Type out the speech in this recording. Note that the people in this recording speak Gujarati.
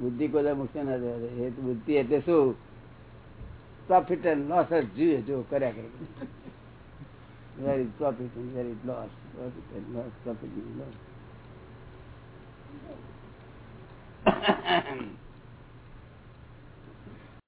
બુદ્ધિ કોઈ મુક્ત ના થાય એ બુદ્ધિ એટલે શું? પ્રોફિટ એન્ડ લોસ જ જોઈએ જો કર્યા કરે. Very profit and very loss profit and loss profit and loss